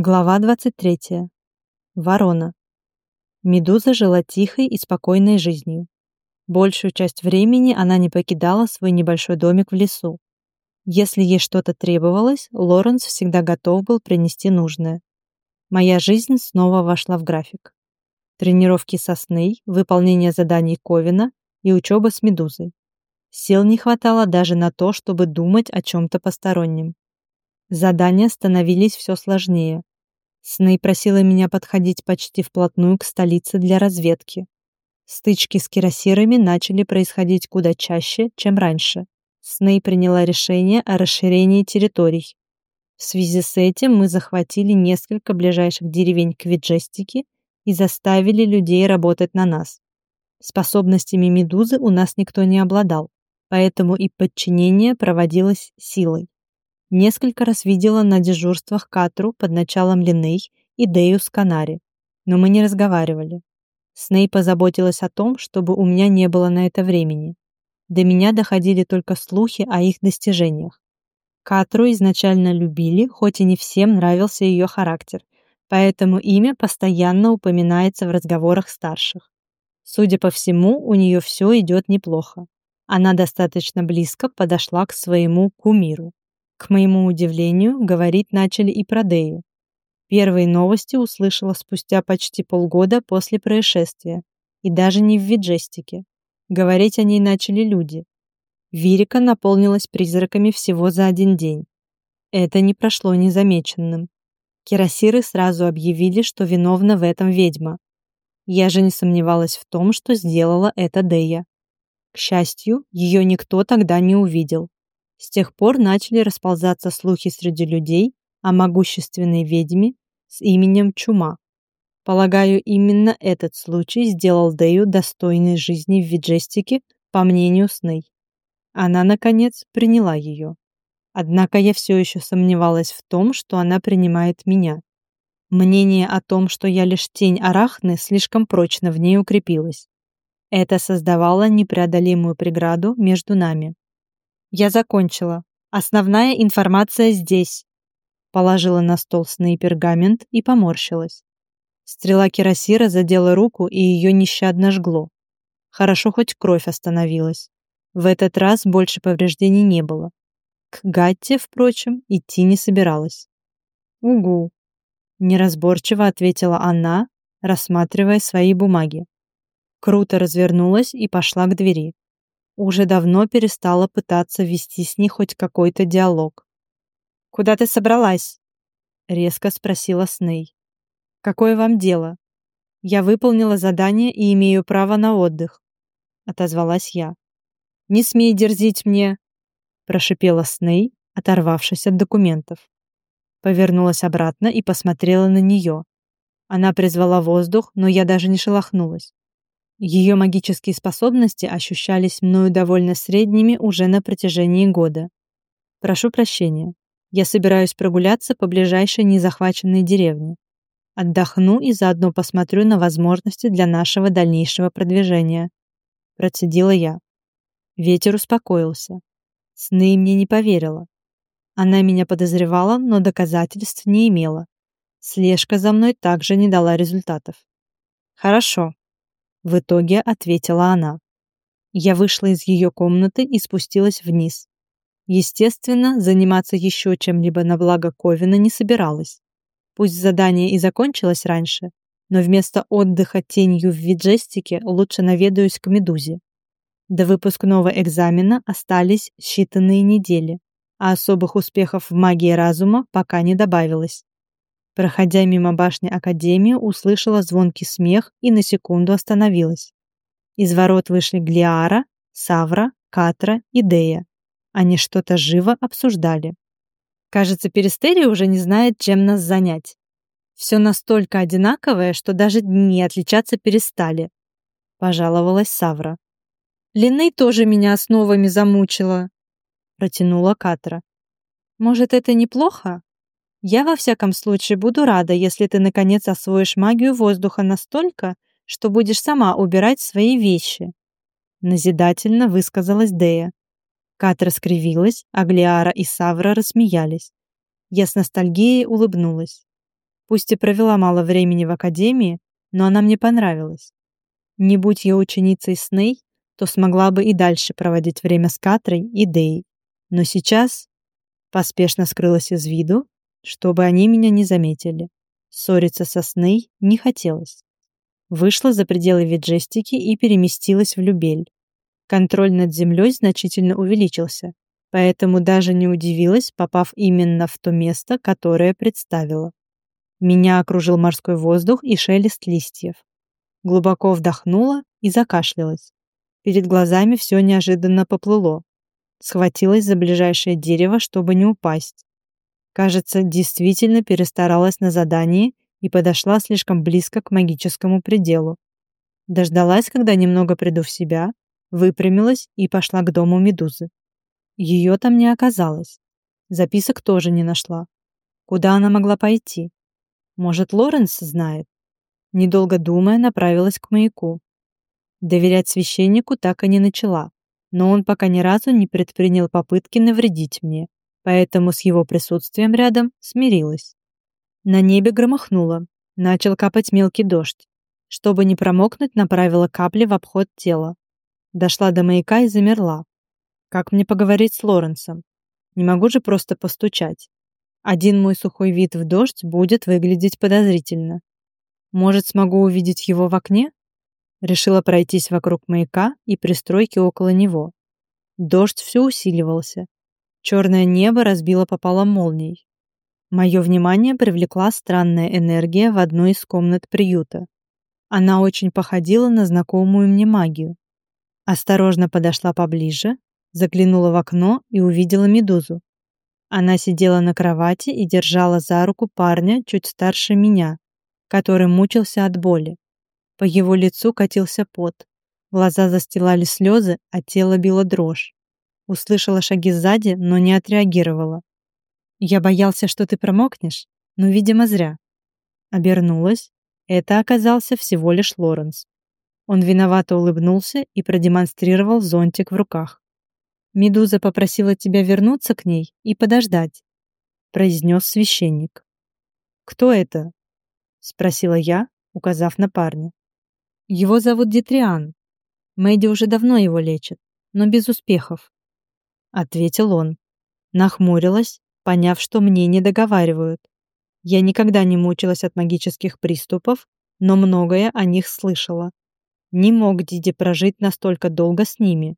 Глава 23. Ворона. Медуза жила тихой и спокойной жизнью. Большую часть времени она не покидала свой небольшой домик в лесу. Если ей что-то требовалось, Лоренс всегда готов был принести нужное. Моя жизнь снова вошла в график. Тренировки со Сней, выполнение заданий Ковина и учеба с Медузой. Сил не хватало даже на то, чтобы думать о чем-то постороннем. Задания становились все сложнее. Сней просила меня подходить почти вплотную к столице для разведки. Стычки с кирасирами начали происходить куда чаще, чем раньше. Сней приняла решение о расширении территорий. В связи с этим мы захватили несколько ближайших деревень к Виджестике и заставили людей работать на нас. Способностями медузы у нас никто не обладал, поэтому и подчинение проводилось силой. Несколько раз видела на дежурствах Катру под началом Линей и Деюс Канари, но мы не разговаривали. Сней позаботилась о том, чтобы у меня не было на это времени. До меня доходили только слухи о их достижениях. Катру изначально любили, хоть и не всем нравился ее характер, поэтому имя постоянно упоминается в разговорах старших. Судя по всему, у нее все идет неплохо. Она достаточно близко подошла к своему кумиру. К моему удивлению, говорить начали и про Дею. Первые новости услышала спустя почти полгода после происшествия, и даже не в Виджестике. Говорить о ней начали люди. Вирика наполнилась призраками всего за один день. Это не прошло незамеченным. Кирасиры сразу объявили, что виновна в этом ведьма. Я же не сомневалась в том, что сделала это Дея. К счастью, ее никто тогда не увидел. С тех пор начали расползаться слухи среди людей о могущественной ведьме с именем Чума. Полагаю, именно этот случай сделал Дэю достойной жизни в Виджестике, по мнению Сней. Она, наконец, приняла ее. Однако я все еще сомневалась в том, что она принимает меня. Мнение о том, что я лишь тень Арахны, слишком прочно в ней укрепилось. Это создавало непреодолимую преграду между нами. Я закончила. Основная информация здесь. Положила на стол Сней пергамент и поморщилась. Стрела кирасира задела руку, и ее нещадно жгло. Хорошо хоть кровь остановилась. В этот раз больше повреждений не было. К Гатте, впрочем, идти не собиралась. «Угу», — неразборчиво ответила она, рассматривая свои бумаги. Круто развернулась и пошла к двери уже давно перестала пытаться вести с ней хоть какой-то диалог. «Куда ты собралась?» — резко спросила Сней. «Какое вам дело? Я выполнила задание и имею право на отдых», — отозвалась я. «Не смей дерзить мне», — прошипела Сней, оторвавшись от документов. Повернулась обратно и посмотрела на нее. Она призвала воздух, но я даже не шелохнулась. Ее магические способности ощущались мною довольно средними уже на протяжении года. Прошу прощения. Я собираюсь прогуляться по ближайшей незахваченной деревне. Отдохну и заодно посмотрю на возможности для нашего дальнейшего продвижения. Процедила я. Ветер успокоился. Сны мне не поверила. Она меня подозревала, но доказательств не имела. Слежка за мной также не дала результатов. Хорошо, в итоге ответила она. Я вышла из ее комнаты и спустилась вниз. Естественно, заниматься еще чем-либо на благо Ковина не собиралась. Пусть задание и закончилось раньше, но вместо отдыха тенью в виджестике лучше наведаюсь к Медузе. До выпускного экзамена остались считанные недели, а особых успехов в магии разума пока не добавилось. Проходя мимо башни Академии, услышала звонкий смех и на секунду остановилась. Из ворот вышли Глиара, Савра, Катра и Дея. Они что-то живо обсуждали. Кажется, Перистерия уже не знает, чем нас занять. Все настолько одинаковое, что даже дни отличаться перестали. Пожаловалась Савра. Линней тоже меня основами замучила. Протянула Катра. Может, это неплохо? Я во всяком случае буду рада, если ты наконец освоишь магию воздуха настолько, что будешь сама убирать свои вещи. Назидательно высказалась Дея. Катра скривилась, а Глиара и Савра рассмеялись. Я с ностальгией улыбнулась. Пусть и провела мало времени в академии, но она мне понравилась. Не будь я ученицей Сней, то смогла бы и дальше проводить время с Катрой и Дей. Но сейчас поспешно скрылась из виду, чтобы они меня не заметили. Ссориться со Сней не хотелось. Вышла за пределы виджестики и переместилась в Любель. Контроль над землей значительно увеличился, поэтому даже не удивилась, попав именно в то место, которое представила. Меня окружил морской воздух и шелест листьев. Глубоко вдохнула и закашлялась. Перед глазами все неожиданно поплыло. Схватилась за ближайшее дерево, чтобы не упасть. Кажется, действительно перестаралась на задании и подошла слишком близко к магическому пределу. Дождалась, когда немного приду в себя, выпрямилась и пошла к дому медузы. Ее там не оказалось. Записок тоже не нашла. Куда она могла пойти? Может, Лоренс знает? Недолго думая, направилась к маяку. Доверять священнику так и не начала, но он пока ни разу не предпринял попытки навредить мне, поэтому с его присутствием рядом смирилась. На небе громыхнуло, начал капать мелкий дождь. Чтобы не промокнуть, направила капли в обход тела. Дошла до маяка и замерла. Как мне поговорить с Лоренсом? Не могу же просто постучать. Один мой сухой вид в дождь будет выглядеть подозрительно. Может, смогу увидеть его в окне? Решила пройтись вокруг маяка и пристройки около него. Дождь все усиливался. Черное небо разбило пополам молнией. Мое внимание привлекла странная энергия в одной из комнат приюта. Она очень походила на знакомую мне магию. Осторожно подошла поближе, заглянула в окно и увидела медузу. Она сидела на кровати и держала за руку парня чуть старше меня, который мучился от боли. По его лицу катился пот. Глаза застилали слезы, а тело било дрожь. Услышала шаги сзади, но не отреагировала. Я боялся, что ты промокнешь, но, видимо, зря. Обернулась. Это оказался всего лишь Лоренс. Он виновато улыбнулся и продемонстрировал зонтик в руках. «Медуза попросила тебя вернуться к ней и подождать», произнес священник. «Кто это?» спросила я, указав на парня. Его зовут Дитриан. Мэдди уже давно его лечит, но без успехов. Ответил он. Нахмурилась, поняв, что мне не договаривают. Я никогда не мучилась от магических приступов, но многое о них слышала. Не мог Диди прожить настолько долго с ними.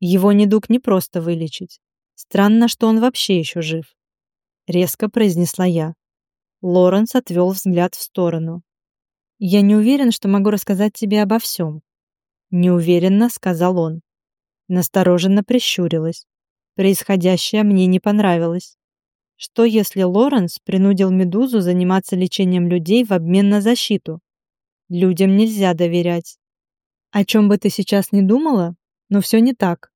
Его недуг не просто вылечить. Странно, что он вообще еще жив. Резко произнесла я. Лоренс отвел взгляд в сторону. «Я не уверен, что могу рассказать тебе обо всем», — неуверенно сказал он. Настороженно прищурилась. Происходящее мне не понравилось. Что если Лоренс принудил Медузу заниматься лечением людей в обмен на защиту? Людям нельзя доверять. О чем бы ты сейчас ни думала, но все не так.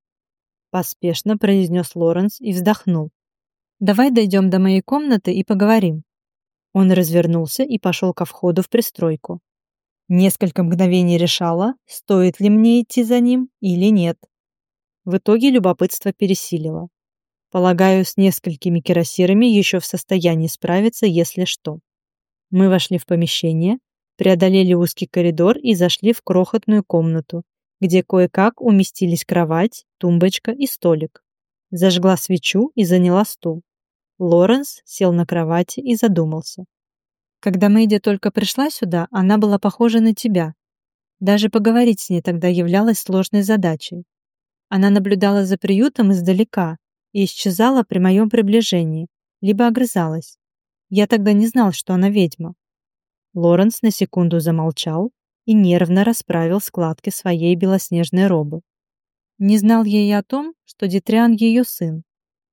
Поспешно произнес Лоренс и вздохнул. Давай дойдем до моей комнаты и поговорим. Он развернулся и пошел ко входу в пристройку. Несколько мгновений решала, стоит ли мне идти за ним или нет. В итоге любопытство пересилило. Полагаю, с несколькими кирасирами еще в состоянии справиться, если что. Мы вошли в помещение, преодолели узкий коридор и зашли в крохотную комнату, где кое-как уместились кровать, тумбочка и столик. Зажгла свечу и заняла стул. Лоренс сел на кровати и задумался. Когда Мэйди только пришла сюда, она была похожа на тебя. Даже поговорить с ней тогда являлось сложной задачей. Она наблюдала за приютом издалека и исчезала при моем приближении, либо огрызалась. Я тогда не знал, что она ведьма. Лоренс на секунду замолчал и нервно расправил складки своей белоснежной робы. Не знал я и о том, что Дитриан ее сын,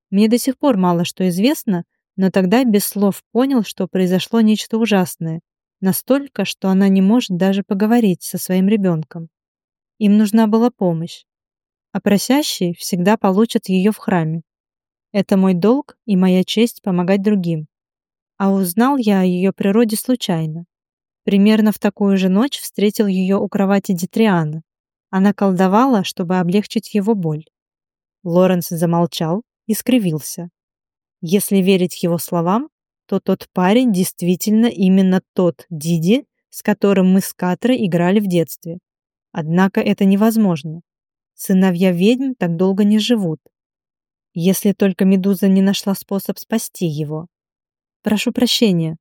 мне до сих пор мало что известно, но тогда без слов понял, что произошло нечто ужасное, настолько, что она не может даже поговорить со своим ребенком. Им нужна была помощь, а просящие всегда получат ее в храме. Это мой долг и моя честь помогать другим. А узнал я о ее природе случайно. Примерно в такую же ночь встретил ее у кровати Дитриана. Она колдовала, чтобы облегчить его боль. Лоренс замолчал, и скривился. Если верить его словам, то тот парень действительно именно тот Диди, с которым мы с Катрой играли в детстве. Однако это невозможно. Сыновья ведьм так долго не живут. Если только Медуза не нашла способ спасти его. Прошу прощения.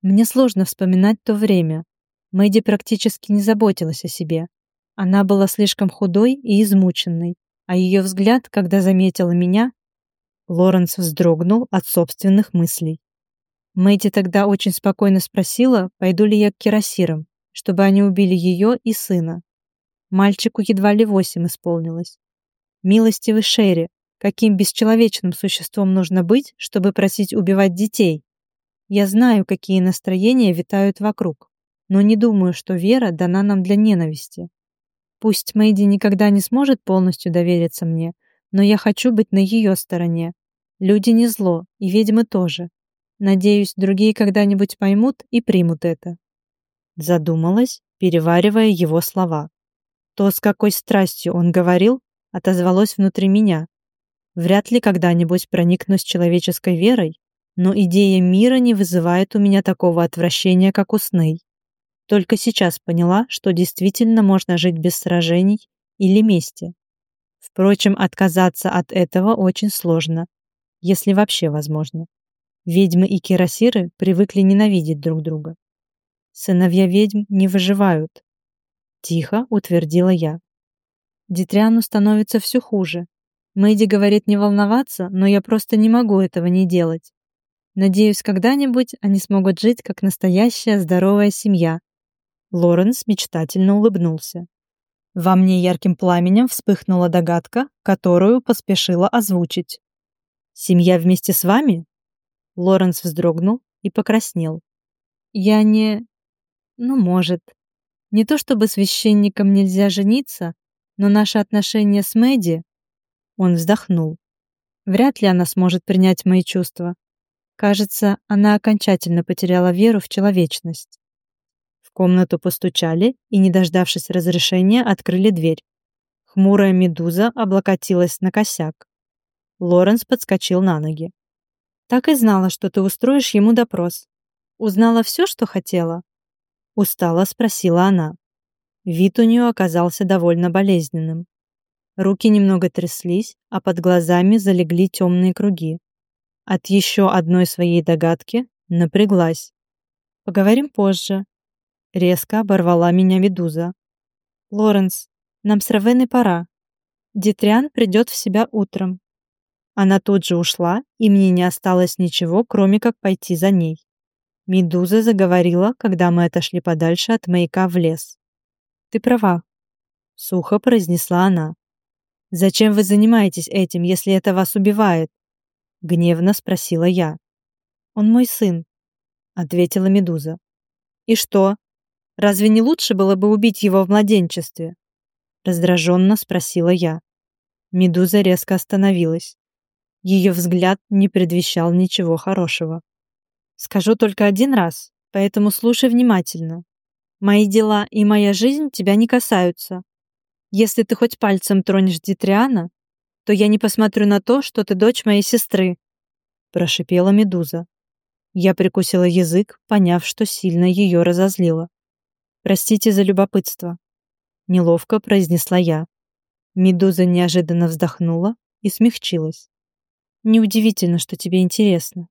Мне сложно вспоминать то время. Мэдди практически не заботилась о себе. Она была слишком худой и измученной, а ее взгляд, когда заметила меня, Лоренс вздрогнул от собственных мыслей. Мэдди тогда очень спокойно спросила, пойду ли я к кирасирам, чтобы они убили ее и сына. Мальчику едва ли восемь исполнилось. Милостивый Шерри, каким бесчеловечным существом нужно быть, чтобы просить убивать детей? Я знаю, какие настроения витают вокруг, но не думаю, что вера дана нам для ненависти. Пусть Мэйди никогда не сможет полностью довериться мне, но я хочу быть на ее стороне. Люди не зло, и ведьмы тоже. Надеюсь, другие когда-нибудь поймут и примут это. Задумалась, переваривая его слова. То, с какой страстью он говорил, отозвалось внутри меня. Вряд ли когда-нибудь проникнусь человеческой верой, но идея мира не вызывает у меня такого отвращения, как у Сней. Только сейчас поняла, что действительно можно жить без сражений или мести. Впрочем, отказаться от этого очень сложно, если вообще возможно. Ведьмы и кирасиры привыкли ненавидеть друг друга. Сыновья ведьм не выживают. Тихо утвердила я. Дитриану становится все хуже. Мэйди говорит не волноваться, но я просто не могу этого не делать. Надеюсь, когда-нибудь они смогут жить как настоящая здоровая семья. Лоренс мечтательно улыбнулся. Во мне ярким пламенем вспыхнула догадка, которую поспешила озвучить. «Семья вместе с вами?» Лоренс вздрогнул и покраснел. «Я не... Ну, может. Не то чтобы священникам нельзя жениться, но наши отношения с Мэдди...» Он вздохнул. «Вряд ли она сможет принять мои чувства. Кажется, она окончательно потеряла веру в человечность». В комнату постучали и, не дождавшись разрешения, открыли дверь. Хмурая медуза облокотилась на косяк. Лоренс подскочил на ноги. Так и знала, что ты устроишь ему допрос. Узнала все, что хотела?» Устала спросила она. Вид у нее оказался довольно болезненным. Руки немного тряслись, а под глазами залегли темные круги. От еще одной своей догадки напряглась. «Поговорим позже», — резко оборвала меня Медуза. «Лоренс, нам с Равеной пора. Дитриан придет в себя утром. Она тут же ушла, и мне не осталось ничего, кроме как пойти за ней. Медуза заговорила, когда мы отошли подальше от маяка в лес. «Ты права», — сухо произнесла она. «Зачем вы занимаетесь этим, если это вас убивает?» — гневно спросила я. «Он мой сын», — ответила Медуза. «И что? Разве не лучше было бы убить его в младенчестве?» Раздраженно спросила я. Медуза резко остановилась. Ее взгляд не предвещал ничего хорошего. «Скажу только один раз, поэтому слушай внимательно. Мои дела и моя жизнь тебя не касаются. Если ты хоть пальцем тронешь Дитриана, то я не посмотрю на то, что ты дочь моей сестры», прошипела Медуза. Я прикусила язык, поняв, что сильно ее разозлила. «Простите за любопытство», — неловко произнесла я. Медуза неожиданно вздохнула и смягчилась. Неудивительно, что тебе интересно.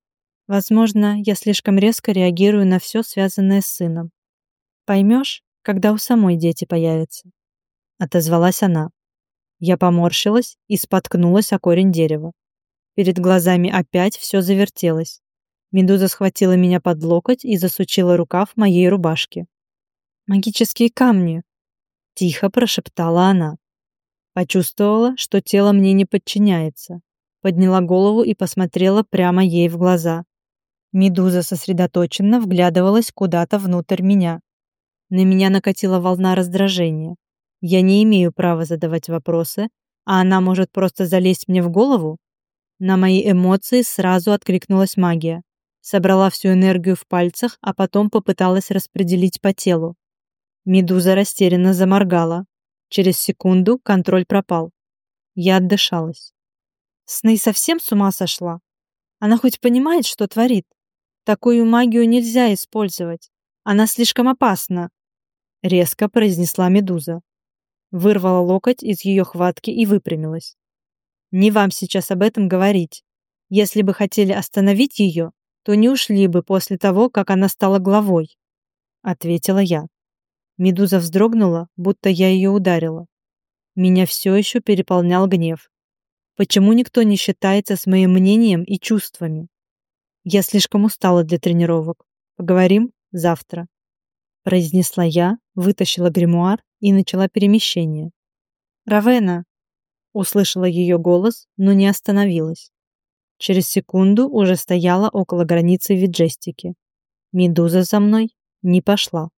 Возможно, я слишком резко реагирую на все, связанное с сыном. Поймешь, когда у самой дети появятся. Отозвалась она. Я поморщилась и споткнулась о корень дерева. Перед глазами опять все завертелось. Медуза схватила меня под локоть и засучила рукав моей рубашки. «Магические камни!» — тихо прошептала она. Почувствовала, что тело мне не подчиняется подняла голову и посмотрела прямо ей в глаза. Медуза сосредоточенно вглядывалась куда-то внутрь меня. На меня накатила волна раздражения. Я не имею права задавать вопросы, а она может просто залезть мне в голову? На мои эмоции сразу откликнулась магия. Собрала всю энергию в пальцах, а потом попыталась распределить по телу. Медуза растерянно заморгала. Через секунду контроль пропал. Я отдышалась. Сней совсем с ума сошла? Она хоть понимает, что творит? Такую магию нельзя использовать. Она слишком опасна, резко произнесла Медуза. Вырвала локоть из ее хватки и выпрямилась. Не вам сейчас об этом говорить. Если бы хотели остановить ее, то не ушли бы после того, как она стала главой, ответила я. Медуза вздрогнула, будто я ее ударила. Меня все еще переполнял гнев. Почему никто не считается с моим мнением и чувствами? Я слишком устала для тренировок. Поговорим завтра, произнесла я, вытащила гримуар и начала перемещение. Равена услышала ее голос, но не остановилась. Через секунду уже стояла около границы Виджестики. Медуза за мной не пошла.